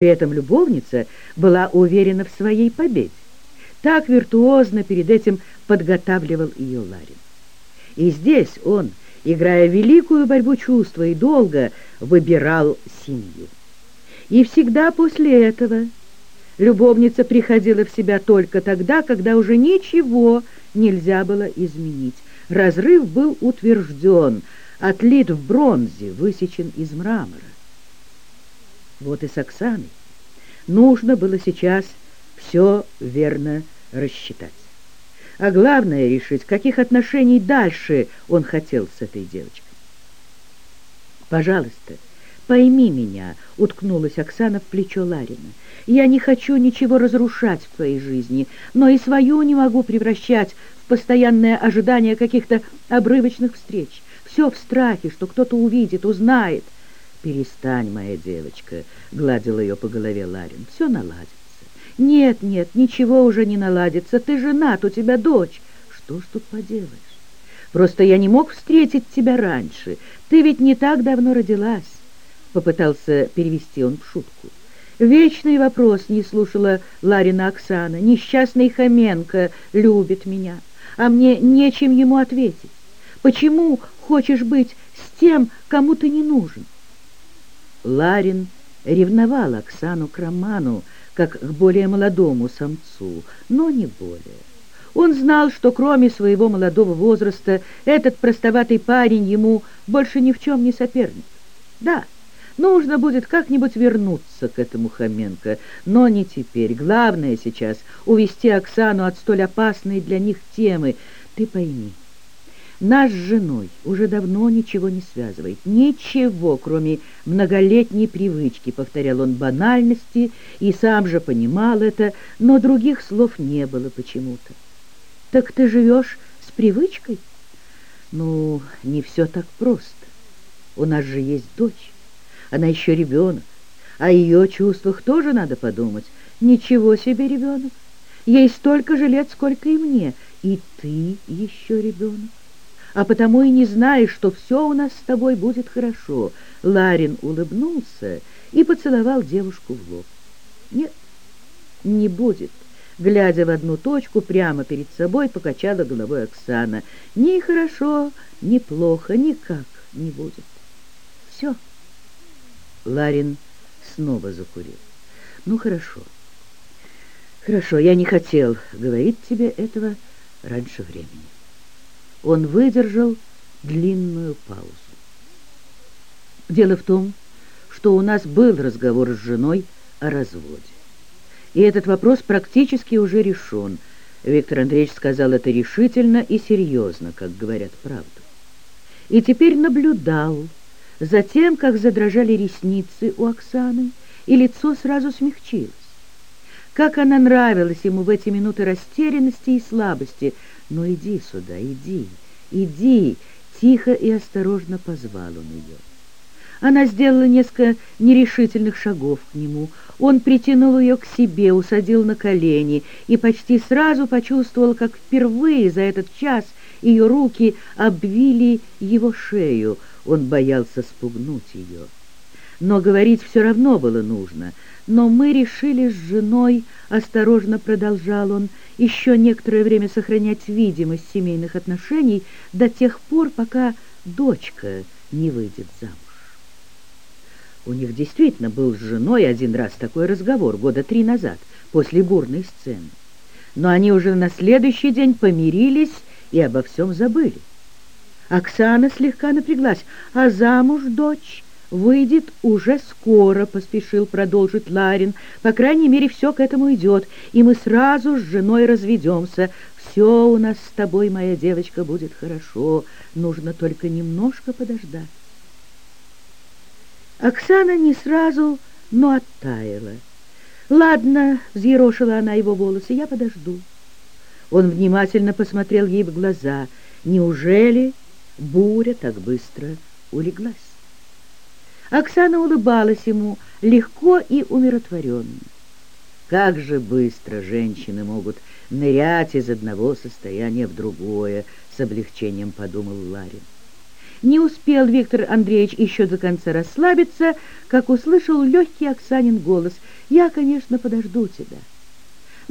При этом любовница была уверена в своей победе. Так виртуозно перед этим подготавливал ее Ларин. И здесь он, играя великую борьбу чувства и долго, выбирал семью. И всегда после этого любовница приходила в себя только тогда, когда уже ничего нельзя было изменить. Разрыв был утвержден, отлит в бронзе, высечен из мрамора. Вот и с Оксаной. Нужно было сейчас все верно рассчитать. А главное решить, каких отношений дальше он хотел с этой девочкой. «Пожалуйста, пойми меня», — уткнулась Оксана в плечо Ларина. «Я не хочу ничего разрушать в твоей жизни, но и свою не могу превращать в постоянное ожидание каких-то обрывочных встреч. Все в страхе, что кто-то увидит, узнает». «Перестань, моя девочка», — гладил ее по голове Ларин, — «все наладится». «Нет, нет, ничего уже не наладится. Ты женат, у тебя дочь. Что ж тут поделаешь? Просто я не мог встретить тебя раньше. Ты ведь не так давно родилась», — попытался перевести он в шутку. Вечный вопрос не слушала Ларина Оксана. Несчастный Хоменко любит меня, а мне нечем ему ответить. Почему хочешь быть с тем, кому ты не нужен? Ларин ревновал Оксану к Роману, как к более молодому самцу, но не более. Он знал, что кроме своего молодого возраста этот простоватый парень ему больше ни в чем не соперник. Да, нужно будет как-нибудь вернуться к этому Хоменко, но не теперь. Главное сейчас — увести Оксану от столь опасной для них темы. Ты пойми, нас с женой уже давно ничего не связывает. Ничего, кроме многолетней привычки, повторял он банальности, и сам же понимал это, но других слов не было почему-то. Так ты живешь с привычкой? Ну, не все так просто. У нас же есть дочь. Она еще ребенок. О ее чувствах тоже надо подумать. Ничего себе ребенок. Ей столько же лет, сколько и мне. И ты еще ребенок а потому и не знаешь, что все у нас с тобой будет хорошо». Ларин улыбнулся и поцеловал девушку в лоб. «Нет, не будет». Глядя в одну точку, прямо перед собой покачала головой Оксана. «Ни хорошо, ни плохо, никак не будет. Все». Ларин снова закурил. «Ну, хорошо. Хорошо, я не хотел говорить тебе этого раньше времени». Он выдержал длинную паузу. Дело в том, что у нас был разговор с женой о разводе. И этот вопрос практически уже решен. Виктор Андреевич сказал это решительно и серьезно, как говорят правду. И теперь наблюдал за тем, как задрожали ресницы у Оксаны, и лицо сразу смягчилось. Как она нравилась ему в эти минуты растерянности и слабости – «Ну иди сюда, иди, иди!» Тихо и осторожно позвал он ее. Она сделала несколько нерешительных шагов к нему. Он притянул ее к себе, усадил на колени и почти сразу почувствовал, как впервые за этот час ее руки обвили его шею. Он боялся спугнуть ее. Но говорить все равно было нужно. Но мы решили с женой, осторожно продолжал он, еще некоторое время сохранять видимость семейных отношений до тех пор, пока дочка не выйдет замуж. У них действительно был с женой один раз такой разговор, года три назад, после бурной сцены. Но они уже на следующий день помирились и обо всем забыли. Оксана слегка напряглась. «А замуж, дочь?» Выйдет уже скоро», — поспешил продолжить Ларин. «По крайней мере, все к этому идет, и мы сразу с женой разведемся. Все у нас с тобой, моя девочка, будет хорошо. Нужно только немножко подождать». Оксана не сразу, но оттаяла. «Ладно», — взъерошила она его волосы, — «я подожду». Он внимательно посмотрел ей в глаза. «Неужели буря так быстро улеглась?» Оксана улыбалась ему легко и умиротворенно. Как же быстро женщины могут нырять из одного состояния в другое, с облегчением подумал Ларин. Не успел Виктор Андреевич еще до конца расслабиться, как услышал легкий Оксанин голос. «Я, конечно, подожду тебя».